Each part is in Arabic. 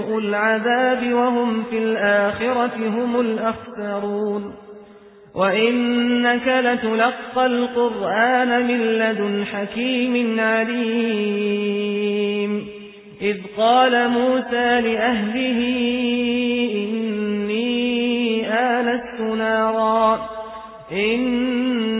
سوء العذاب وهم في الآخرة هم الأخسرون. وإنك لتلقى القرآن من لدن حكيم عليم. إذ قال موسى لأهله إني آلست نارا إني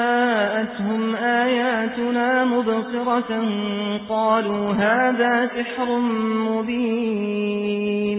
مبصرة قالوا هذا سحر مبين.